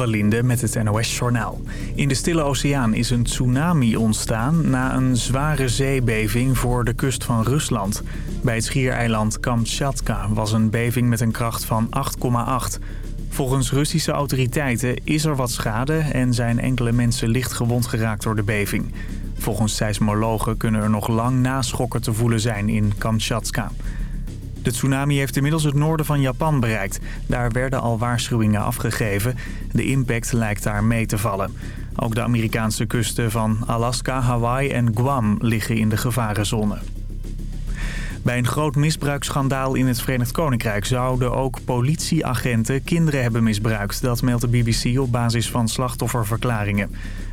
met het NOS-journaal. In de Stille Oceaan is een tsunami ontstaan na een zware zeebeving voor de kust van Rusland. Bij het schiereiland Kamchatka was een beving met een kracht van 8,8. Volgens Russische autoriteiten is er wat schade en zijn enkele mensen licht gewond geraakt door de beving. Volgens seismologen kunnen er nog lang naschokken te voelen zijn in Kamchatka. De tsunami heeft inmiddels het noorden van Japan bereikt. Daar werden al waarschuwingen afgegeven. De impact lijkt daar mee te vallen. Ook de Amerikaanse kusten van Alaska, Hawaii en Guam liggen in de gevarenzone. Bij een groot misbruiksschandaal in het Verenigd Koninkrijk zouden ook politieagenten kinderen hebben misbruikt. Dat meldt de BBC op basis van slachtofferverklaringen.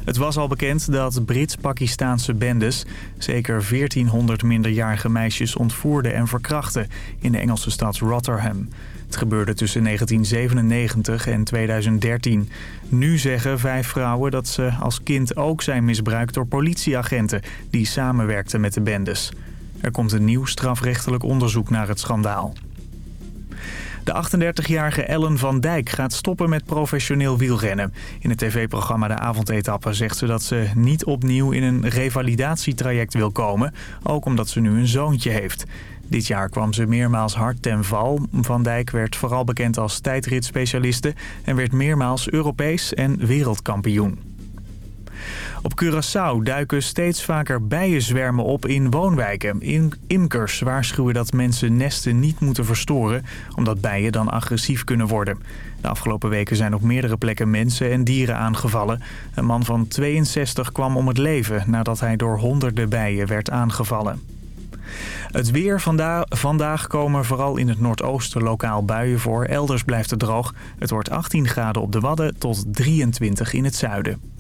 Het was al bekend dat Brits-Pakistaanse bendes zeker 1400 minderjarige meisjes ontvoerden en verkrachten in de Engelse stad Rotherham. Het gebeurde tussen 1997 en 2013. Nu zeggen vijf vrouwen dat ze als kind ook zijn misbruikt door politieagenten die samenwerkten met de bendes. Er komt een nieuw strafrechtelijk onderzoek naar het schandaal. De 38-jarige Ellen van Dijk gaat stoppen met professioneel wielrennen. In het tv-programma De Avondetappe zegt ze dat ze niet opnieuw in een revalidatietraject wil komen. Ook omdat ze nu een zoontje heeft. Dit jaar kwam ze meermaals hard ten val. Van Dijk werd vooral bekend als tijdritspecialiste en werd meermaals Europees en wereldkampioen. Op Curaçao duiken steeds vaker bijenzwermen op in woonwijken. In imkers waarschuwen dat mensen nesten niet moeten verstoren... omdat bijen dan agressief kunnen worden. De afgelopen weken zijn op meerdere plekken mensen en dieren aangevallen. Een man van 62 kwam om het leven nadat hij door honderden bijen werd aangevallen. Het weer vanda vandaag komen vooral in het noordoosten lokaal buien voor. Elders blijft het droog. Het wordt 18 graden op de Wadden tot 23 in het zuiden.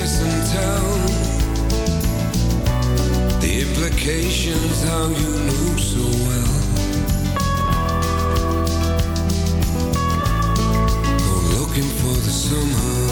Kiss and tell the implications how you knew so well. Go looking for the summer.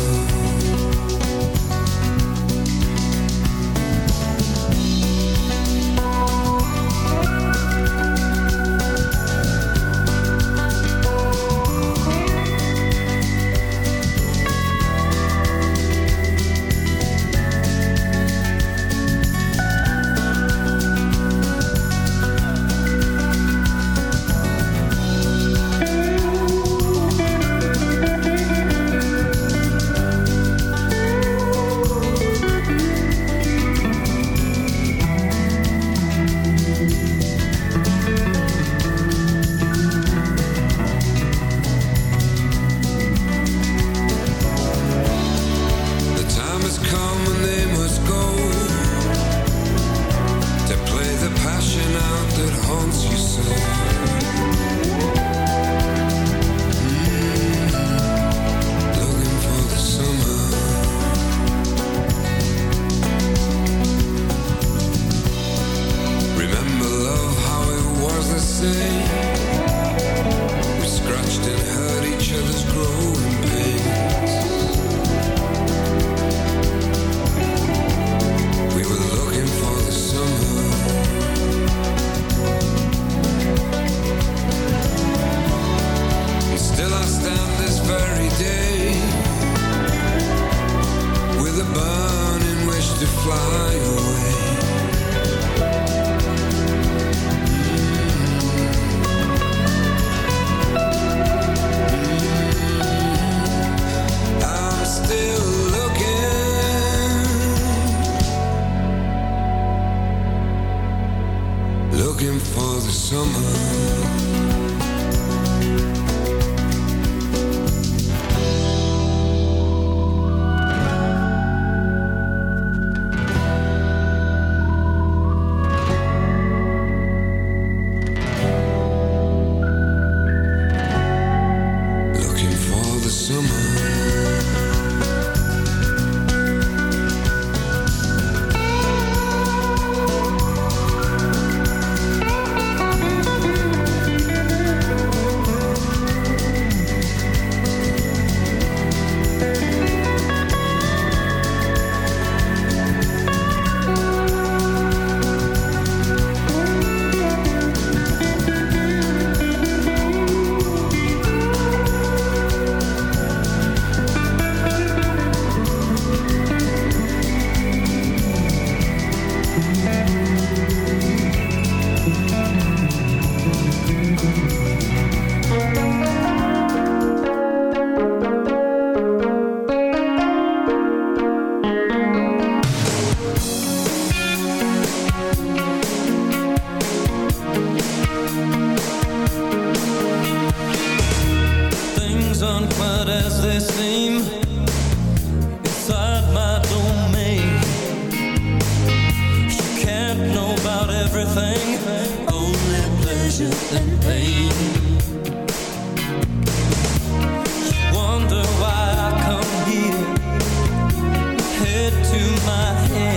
my head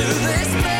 to this place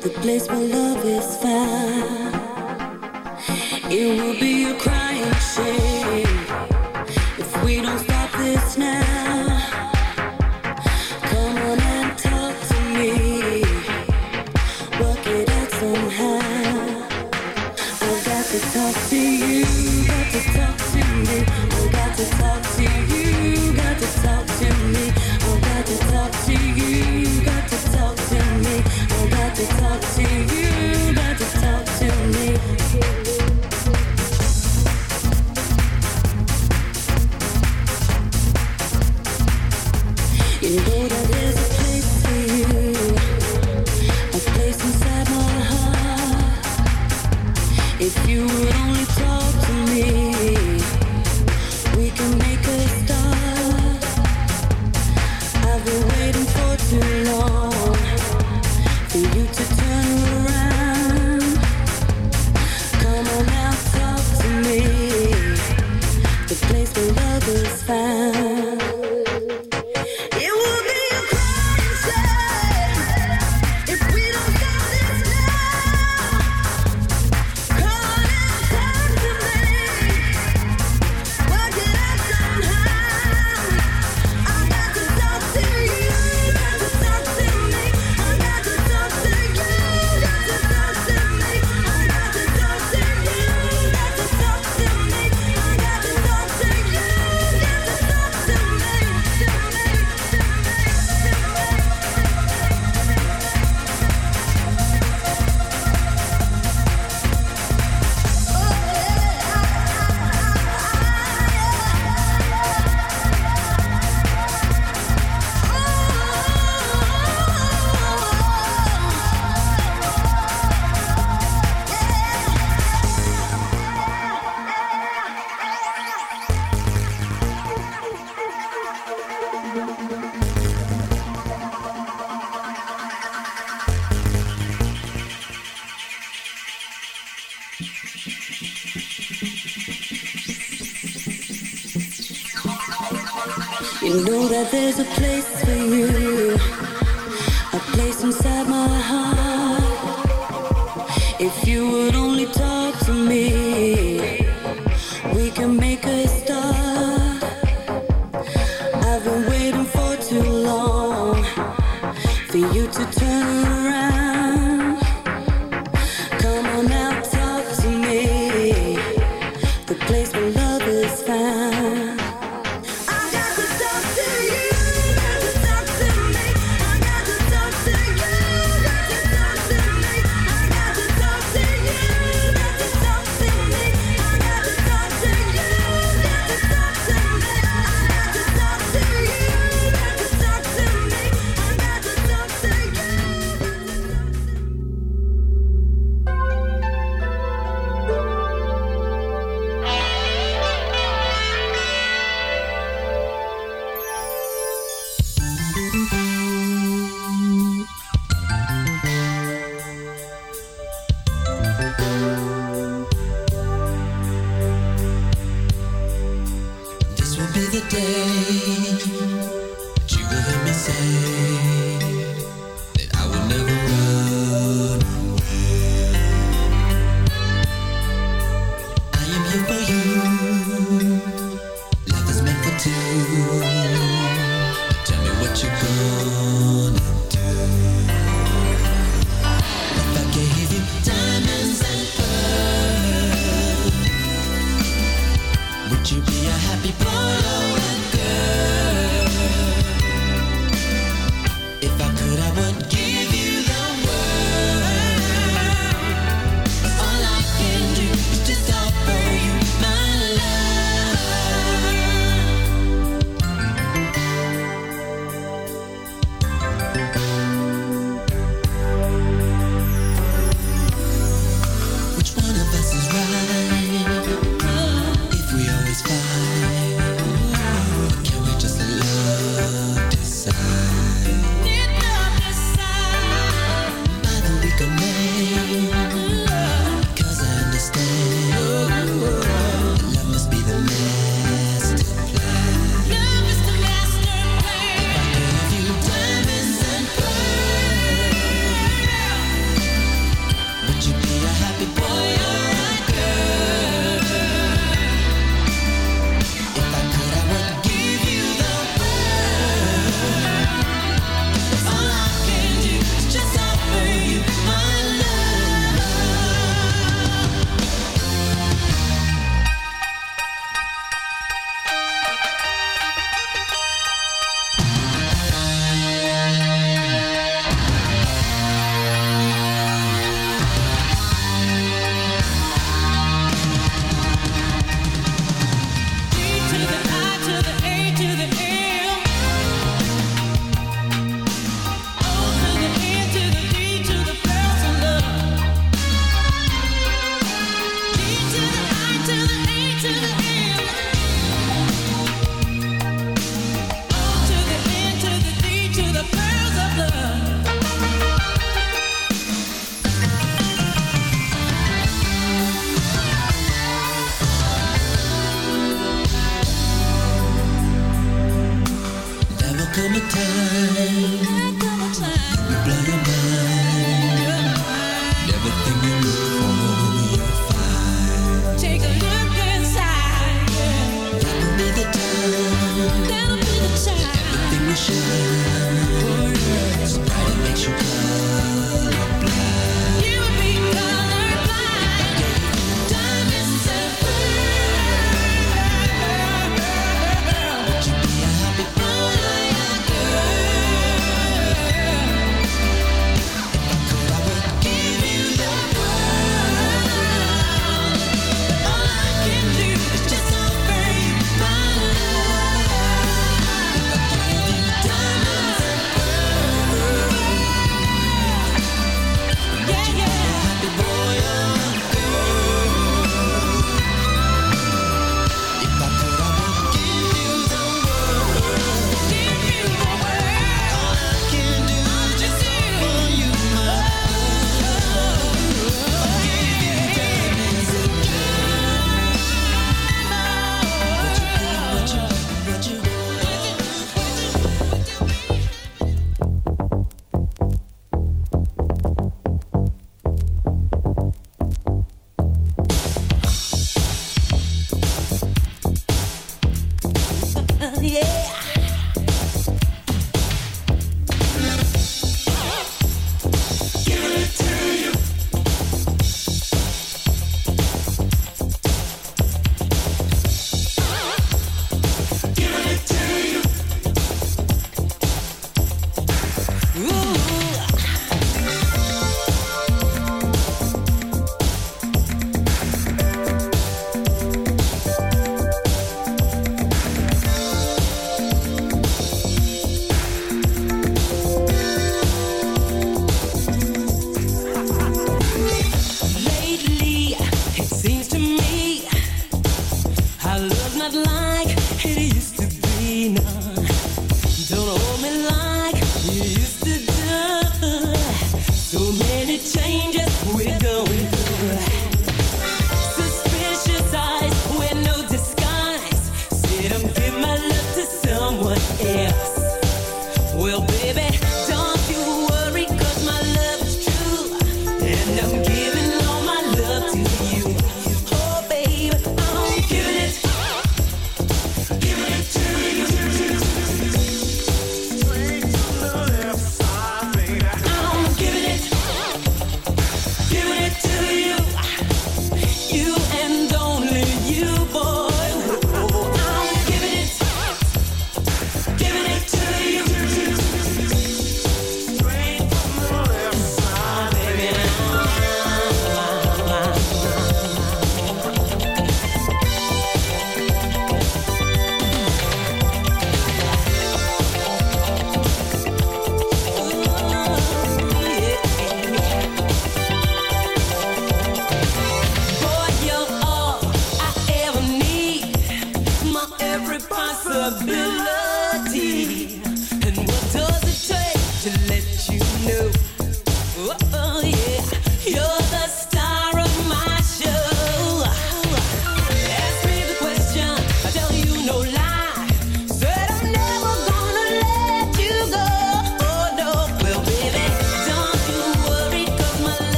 the place where love is found. It will be a crying shame if we don't stop this now.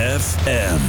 ZFM.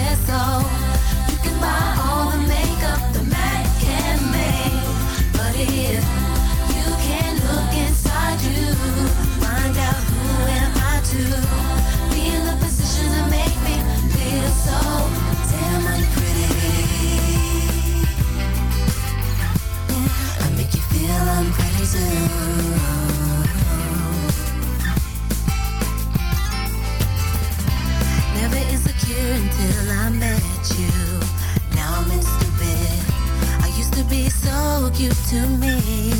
this low. To me.